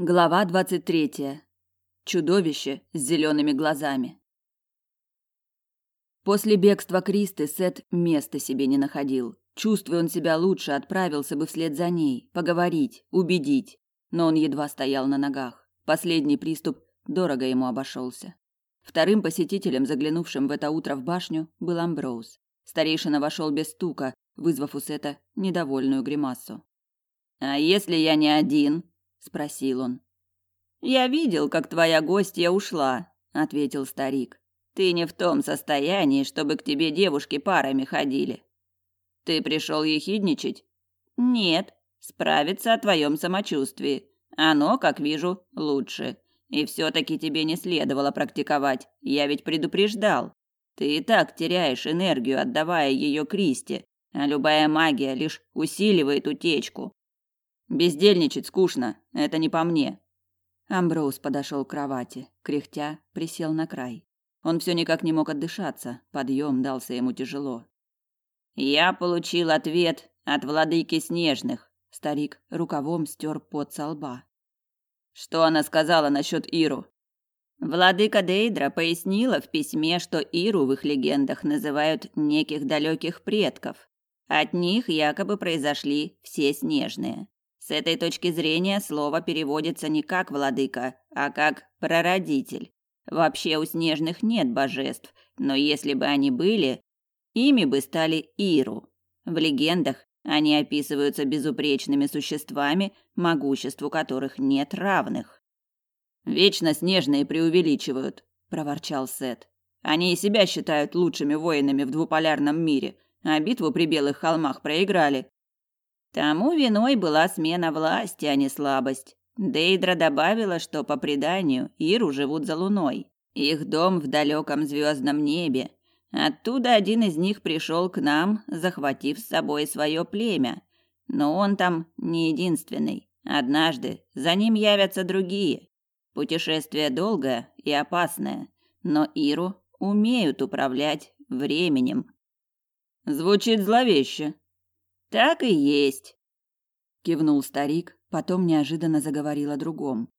Глава двадцать третья. Чудовище с зелеными глазами. После бегства Кристы Сет места себе не находил. Чувствуя он себя лучше, отправился бы вслед за ней, поговорить, убедить. Но он едва стоял на ногах. Последний приступ дорого ему обошелся. Вторым посетителем, заглянувшим в это утро в башню, был Амброуз. Старейшина вошел без стука, вызвав у Сета недовольную гримасу. «А если я не один?» Спросил он. Я видел, как твоя гостья ушла, ответил старик. Ты не в том состоянии, чтобы к тебе девушки парами ходили. Ты пришел ехидничать? Нет, справиться о твоем самочувствии. Оно, как вижу, лучше. И все-таки тебе не следовало практиковать. Я ведь предупреждал. Ты и так теряешь энергию, отдавая ее Кристи, а любая магия лишь усиливает утечку. Бездельничать скучно, это не по мне. Амброуз подошел к кровати, кряхтя, присел на край. Он все никак не мог отдышаться, подъем дался ему тяжело. Я получил ответ от владыки снежных. Старик рукавом стер пот со лба. Что она сказала насчет Иру? Владыка Дейдра пояснила в письме, что Иру в их легендах называют неких далеких предков. От них якобы произошли все снежные. С этой точки зрения слово переводится не как владыка, а как прародитель. Вообще у снежных нет божеств, но если бы они были, ими бы стали Иру. В легендах они описываются безупречными существами, могуществу которых нет равных. Вечно снежные преувеличивают, проворчал Сет. Они и себя считают лучшими воинами в двуполярном мире, а битву при белых холмах проиграли. Тому виной была смена власти, а не слабость. Дейдра добавила, что по преданию Иру живут за луной. Их дом в далеком звездном небе. Оттуда один из них пришел к нам, захватив с собой свое племя. Но он там не единственный. Однажды за ним явятся другие. Путешествие долгое и опасное, но Иру умеют управлять временем. Звучит зловеще, так и есть, кивнул старик, потом неожиданно заговорил о другом.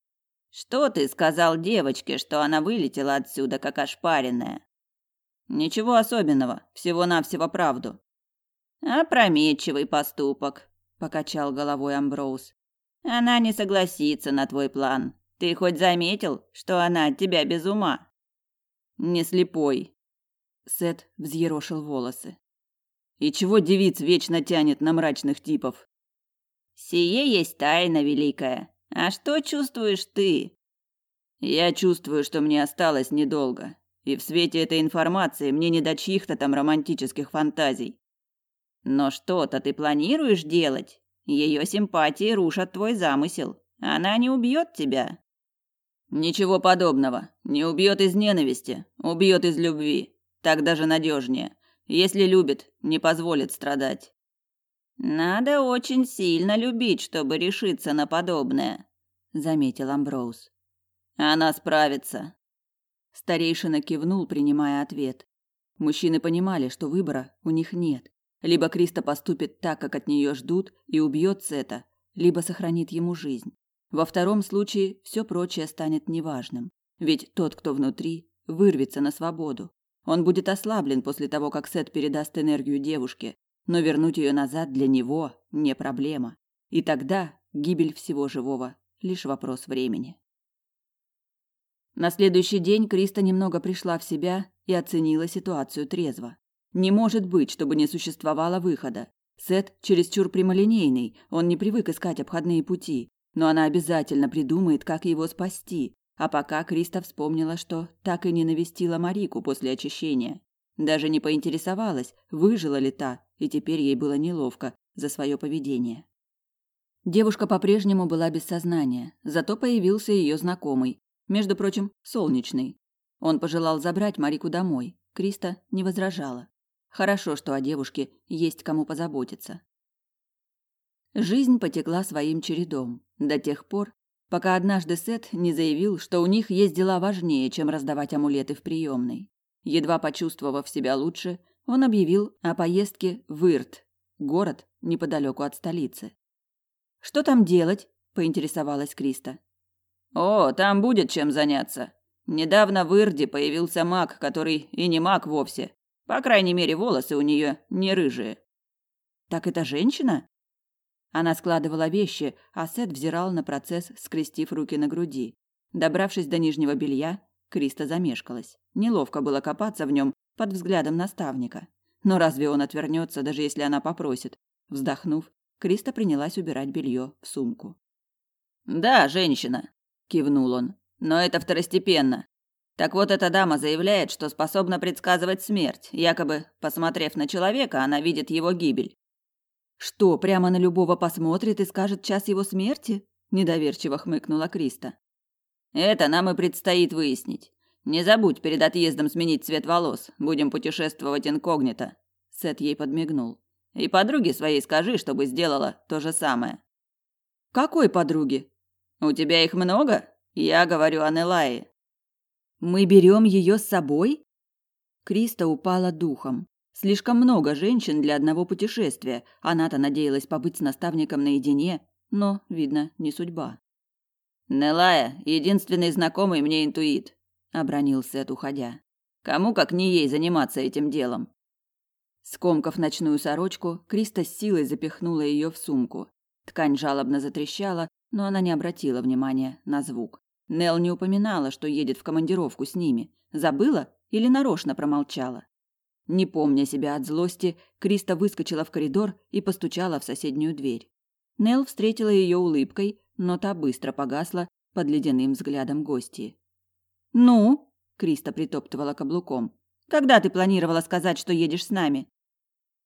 Что ты сказал девочке, что она вылетела отсюда как ошпаренная? Ничего особенного, всего-навсего правду. Опрометчивый поступок, покачал головой Амброуз. Она не согласится на твой план. Ты хоть заметил, что она от тебя без ума? Не слепой. Сет взъерошил волосы. И чего девиц вечно тянет на мрачных типов? Сие есть тайна великая. А что чувствуешь ты? Я чувствую, что мне осталось недолго. И в свете этой информации мне не до чьих-то там романтических фантазий. Но что-то ты планируешь делать? Ее симпатии рушат твой замысел. Она не убьет тебя. Ничего подобного. Не убьет из ненависти, убьет из любви. Так даже надежнее. Если любит, не позволит страдать. Надо очень сильно любить, чтобы решиться на подобное, заметил Амброуз. Она справится. Старейшина кивнул, принимая ответ. Мужчины понимали, что выбора у них нет. Либо Криста поступит так, как от нее ждут, и убьет Сета, либо сохранит ему жизнь. Во втором случае все прочее станет неважным, ведь тот, кто внутри, вырвется на свободу. Он будет ослаблен после того, как Сет передаст энергию девушке, но вернуть ее назад для него не проблема. И тогда гибель всего живого лишь вопрос времени. На следующий день Криста немного пришла в себя и оценила ситуацию трезво. Не может быть, чтобы не существовало выхода. Сет чересчур прямолинейный, он не привык искать обходные пути, но она обязательно придумает, как его спасти, а пока Криста вспомнила, что так и не навестила Марику после очищения. Даже не поинтересовалась, выжила ли та, и теперь ей было неловко за свое поведение. Девушка по-прежнему была без сознания, зато появился ее знакомый, между прочим, солнечный. Он пожелал забрать Марику домой. Криста не возражала. Хорошо, что о девушке есть кому позаботиться. Жизнь потекла своим чередом до тех пор, пока однажды Сет не заявил, что у них есть дела важнее, чем раздавать амулеты в приемной. Едва почувствовав себя лучше, он объявил о поездке в Ирт, город неподалеку от столицы. «Что там делать?» – поинтересовалась Криста. О, там будет чем заняться. Недавно в Ирде появился маг, который и не маг вовсе. По крайней мере, волосы у нее не рыжие. Так это женщина? Она складывала вещи, а Сет взирал на процесс, скрестив руки на груди. Добравшись до нижнего белья, Криста замешкалась. Неловко было копаться в нем под взглядом наставника. Но разве он отвернется, даже если она попросит? Вздохнув, Криста принялась убирать белье в сумку. «Да, женщина», – кивнул он. «Но это второстепенно. Так вот, эта дама заявляет, что способна предсказывать смерть. Якобы, посмотрев на человека, она видит его гибель. Что, прямо на любого посмотрит и скажет час его смерти? Недоверчиво хмыкнула Криста. Это нам и предстоит выяснить. Не забудь перед отъездом сменить цвет волос. Будем путешествовать инкогнито. Сет ей подмигнул. И подруге своей скажи, чтобы сделала то же самое. Какой подруге? У тебя их много? Я говорю о Нелае. Мы берем ее с собой? Криста упала духом. Слишком много женщин для одного путешествия. Она-то надеялась побыть с наставником наедине, но, видно, не судьба. Нелая, единственный знакомый мне интуит, обронил Сет, уходя. Кому как не ей заниматься этим делом? Скомкав ночную сорочку, Криста с силой запихнула ее в сумку. Ткань жалобно затрещала, но она не обратила внимания на звук. Нел не упоминала, что едет в командировку с ними. Забыла или нарочно промолчала? Не помня себя от злости, Криста выскочила в коридор и постучала в соседнюю дверь. Нел встретила ее улыбкой, но та быстро погасла под ледяным взглядом гостьи. «Ну?» – Криста притоптывала каблуком. «Когда ты планировала сказать, что едешь с нами?»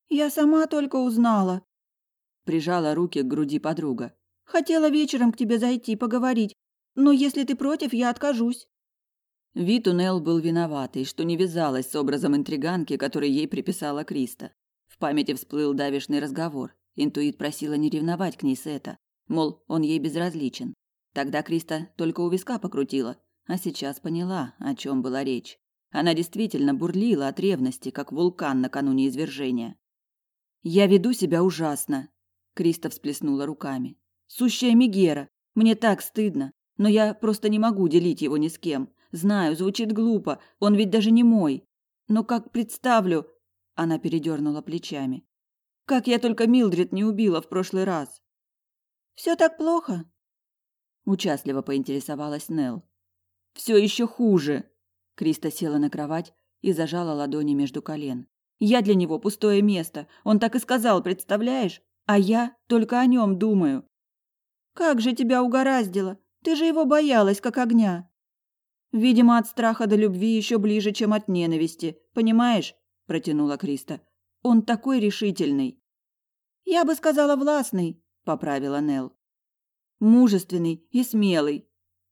«Я сама только узнала», – прижала руки к груди подруга. «Хотела вечером к тебе зайти, поговорить, но если ты против, я откажусь». Вид у Нелл был виноватый, что не вязалась с образом интриганки, который ей приписала Криста. В памяти всплыл давишный разговор. Интуит просила не ревновать к ней Сета. Мол, он ей безразличен. Тогда Криста только у виска покрутила, а сейчас поняла, о чем была речь. Она действительно бурлила от ревности, как вулкан накануне извержения. «Я веду себя ужасно», — Криста всплеснула руками. «Сущая Мегера. Мне так стыдно, но я просто не могу делить его ни с кем. Знаю, звучит глупо, он ведь даже не мой. Но как представлю...» Она передернула плечами. «Как я только Милдред не убила в прошлый раз!» «Все так плохо?» Участливо поинтересовалась Нелл. «Все еще хуже!» Криста села на кровать и зажала ладони между колен. «Я для него пустое место. Он так и сказал, представляешь? А я только о нем думаю». «Как же тебя угораздило! Ты же его боялась, как огня!» Видимо, от страха до любви еще ближе, чем от ненависти. Понимаешь? протянула Криста. Он такой решительный. Я бы сказала властный, поправила Нел. Мужественный и смелый.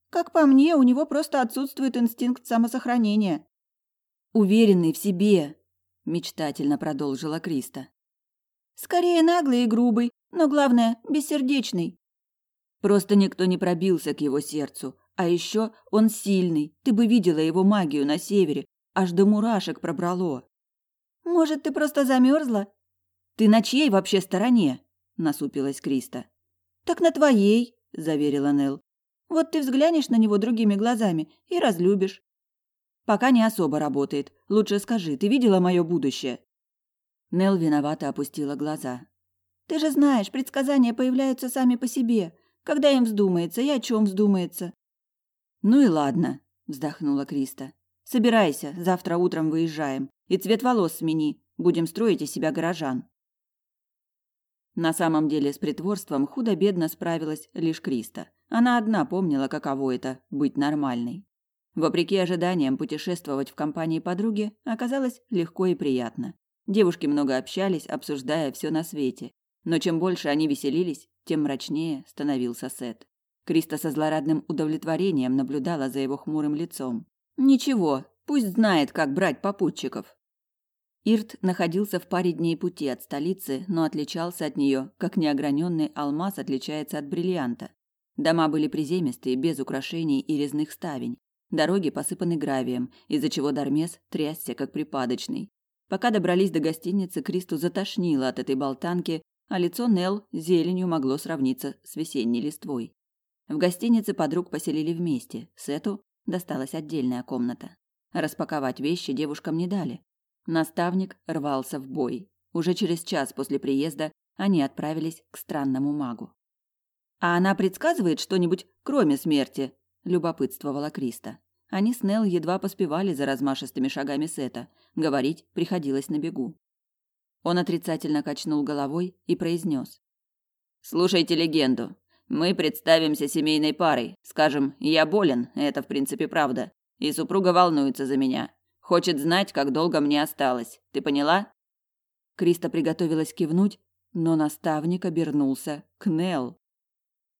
Как по мне, у него просто отсутствует инстинкт самосохранения. Уверенный в себе, мечтательно продолжила Криста. Скорее наглый и грубый, но главное, бессердечный. Просто никто не пробился к его сердцу, а еще он сильный. Ты бы видела его магию на севере. Аж до мурашек пробрало. Может, ты просто замерзла? Ты на чьей вообще стороне? Насупилась Криста. Так на твоей, заверила Нел. Вот ты взглянешь на него другими глазами и разлюбишь. Пока не особо работает. Лучше скажи, ты видела мое будущее? Нел виновато опустила глаза. Ты же знаешь, предсказания появляются сами по себе, когда им вздумается и о чем вздумается. Ну и ладно, вздохнула Криста. Собирайся, завтра утром выезжаем. И цвет волос смени, будем строить из себя горожан. На самом деле с притворством худо-бедно справилась лишь Криста. Она одна помнила, каково это быть нормальной. Вопреки ожиданиям, путешествовать в компании подруги оказалось легко и приятно. Девушки много общались, обсуждая все на свете. Но чем больше они веселились, тем мрачнее становился Сет. Криста со злорадным удовлетворением наблюдала за его хмурым лицом. Ничего, пусть знает, как брать попутчиков. Ирт находился в паре дней пути от столицы, но отличался от нее, как неограненный алмаз отличается от бриллианта. Дома были приземистые, без украшений и резных ставень. Дороги посыпаны гравием, из-за чего Дармес трясся, как припадочный. Пока добрались до гостиницы, Кристу затошнило от этой болтанки, а лицо Нел зеленью могло сравниться с весенней листвой. В гостинице подруг поселили вместе. Сету досталась отдельная комната. Распаковать вещи девушкам не дали. Наставник рвался в бой. Уже через час после приезда они отправились к странному магу. «А она предсказывает что-нибудь, кроме смерти?» – любопытствовала Криста. Они с Нелл едва поспевали за размашистыми шагами Сета. Говорить приходилось на бегу. Он отрицательно качнул головой и произнес. «Слушайте легенду. Мы представимся семейной парой. Скажем, я болен, это в принципе правда. И супруга волнуется за меня. Хочет знать, как долго мне осталось. Ты поняла?» Криста приготовилась кивнуть, но наставник обернулся к Нелл.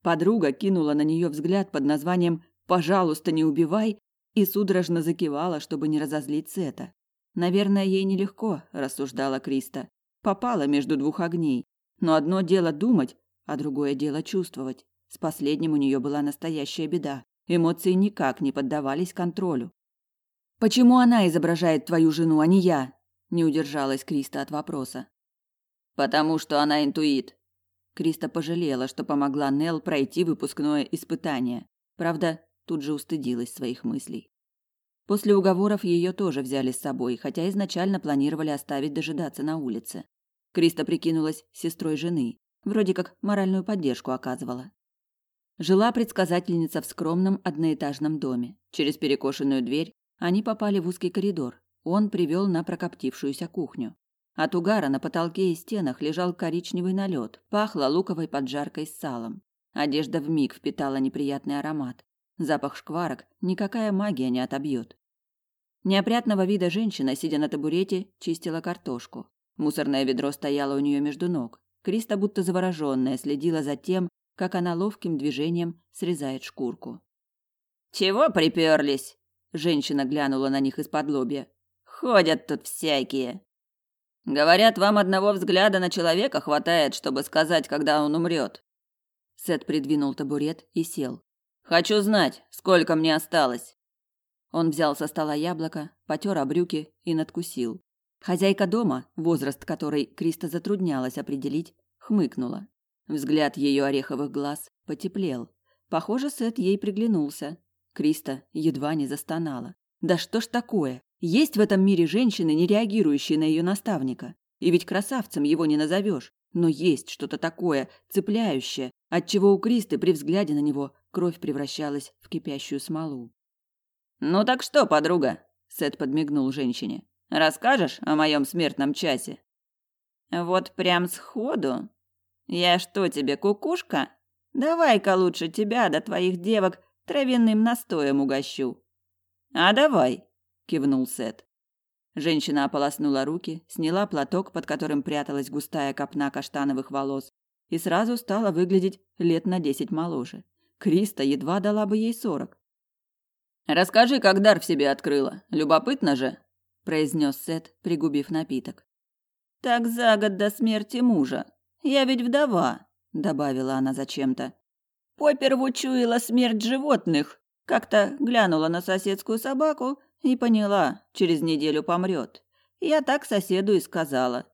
Подруга кинула на нее взгляд под названием «Пожалуйста, не убивай» и судорожно закивала, чтобы не разозлить Сета. Наверное, ей нелегко, рассуждала Криста. Попала между двух огней. Но одно дело думать, а другое дело чувствовать. С последним у нее была настоящая беда. Эмоции никак не поддавались контролю. Почему она изображает твою жену, а не я? Не удержалась Криста от вопроса. Потому что она интуит. Криста пожалела, что помогла Нел пройти выпускное испытание. Правда, тут же устыдилась своих мыслей. После уговоров ее тоже взяли с собой, хотя изначально планировали оставить дожидаться на улице. Криста прикинулась сестрой жены, вроде как моральную поддержку оказывала. Жила предсказательница в скромном одноэтажном доме. Через перекошенную дверь они попали в узкий коридор. Он привел на прокоптившуюся кухню. От угара на потолке и стенах лежал коричневый налет, пахло луковой поджаркой с салом. Одежда вмиг впитала неприятный аромат. Запах шкварок никакая магия не отобьет. Неопрятного вида женщина, сидя на табурете, чистила картошку. Мусорное ведро стояло у нее между ног. Криста, будто завороженная, следила за тем, как она ловким движением срезает шкурку. «Чего приперлись?» Женщина глянула на них из-под лобья. «Ходят тут всякие». «Говорят, вам одного взгляда на человека хватает, чтобы сказать, когда он умрет». Сет придвинул табурет и сел. «Хочу знать, сколько мне осталось». Он взял со стола яблоко, потер о брюки и надкусил. Хозяйка дома, возраст которой Криста затруднялась определить, хмыкнула. Взгляд ее ореховых глаз потеплел. Похоже, Сет ей приглянулся. Криста едва не застонала. Да что ж такое? Есть в этом мире женщины, не реагирующие на ее наставника. И ведь красавцем его не назовешь. Но есть что-то такое, цепляющее, отчего у Кристы при взгляде на него кровь превращалась в кипящую смолу. Ну так что, подруга? Сет подмигнул женщине. Расскажешь о моем смертном часе? Вот прям сходу. Я что тебе, кукушка? Давай-ка лучше тебя да твоих девок травяным настоем угощу. А давай, кивнул Сет. Женщина ополоснула руки, сняла платок, под которым пряталась густая копна каштановых волос, и сразу стала выглядеть лет на десять моложе. Криста едва дала бы ей сорок. Расскажи, как дар в себе открыла. Любопытно же, произнес Сет, пригубив напиток. Так за год до смерти мужа. Я ведь вдова, добавила она зачем-то. Поперву чуяла смерть животных. Как-то глянула на соседскую собаку и поняла, через неделю помрет. Я так соседу и сказала.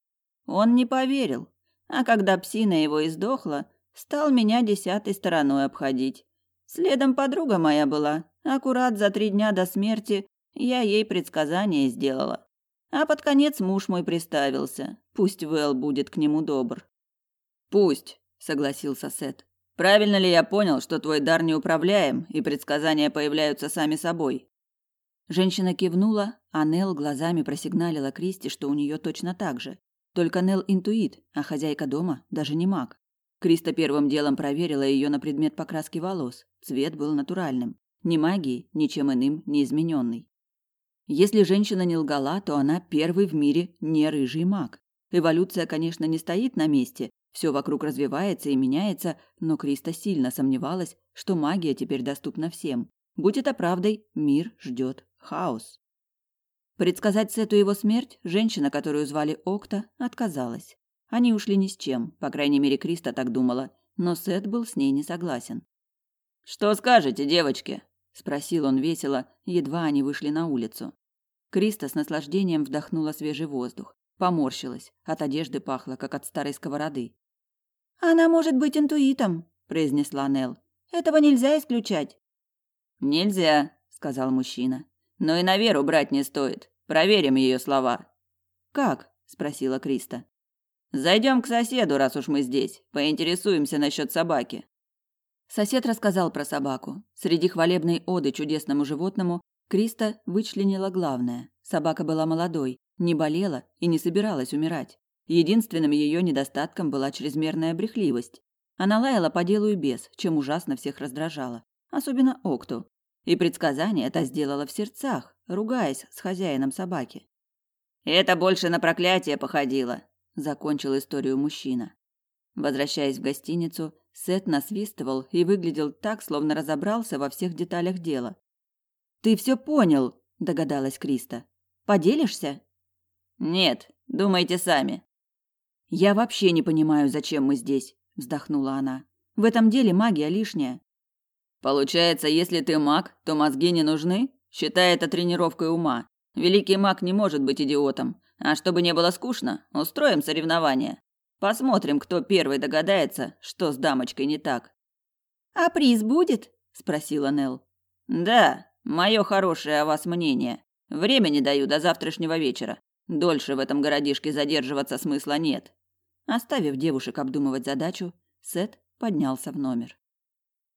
Он не поверил, а когда псина его издохла, стал меня десятой стороной обходить. Следом подруга моя была, Аккурат за три дня до смерти я ей предсказание сделала. А под конец муж мой приставился. Пусть Вэл будет к нему добр. Пусть, согласился Сет. Правильно ли я понял, что твой дар неуправляем и предсказания появляются сами собой? Женщина кивнула, а Нел глазами просигналила Кристи, что у нее точно так же. Только Нел интуит, а хозяйка дома даже не маг. Криста первым делом проверила ее на предмет покраски волос. Цвет был натуральным. Ни магией, ничем иным не измененный. Если женщина не лгала, то она первый в мире не рыжий маг. Эволюция, конечно, не стоит на месте, все вокруг развивается и меняется, но Криста сильно сомневалась, что магия теперь доступна всем. Будь это правдой, мир ждет хаос. Предсказать Сету его смерть женщина, которую звали Окта, отказалась. Они ушли ни с чем, по крайней мере, Криста так думала, но Сет был с ней не согласен. Что скажете, девочки? спросил он весело, едва они вышли на улицу. Криста с наслаждением вдохнула свежий воздух, поморщилась, от одежды пахло, как от старой сковороды. Она может быть интуитом, произнесла Нел. Этого нельзя исключать. Нельзя, сказал мужчина. Но и на веру брать не стоит. Проверим ее слова. Как? спросила Криста. Зайдем к соседу, раз уж мы здесь. Поинтересуемся насчет собаки. Сосед рассказал про собаку. Среди хвалебной оды чудесному животному Криста вычленила главное. Собака была молодой, не болела и не собиралась умирать. Единственным ее недостатком была чрезмерная брехливость. Она лаяла по делу и без, чем ужасно всех раздражала. Особенно Окту. И предсказание это сделала в сердцах, ругаясь с хозяином собаки. «Это больше на проклятие походило», — закончил историю мужчина. Возвращаясь в гостиницу, Сет насвистывал и выглядел так, словно разобрался во всех деталях дела. «Ты все понял», — догадалась Криста. «Поделишься?» «Нет, думайте сами». «Я вообще не понимаю, зачем мы здесь», — вздохнула она. «В этом деле магия лишняя». «Получается, если ты маг, то мозги не нужны? Считай это тренировкой ума. Великий маг не может быть идиотом. А чтобы не было скучно, устроим соревнование. Посмотрим, кто первый догадается, что с дамочкой не так. А приз будет? спросила Нел. Да, мое хорошее о вас мнение. Времени даю до завтрашнего вечера. Дольше в этом городишке задерживаться смысла нет. Оставив девушек обдумывать задачу, Сет поднялся в номер.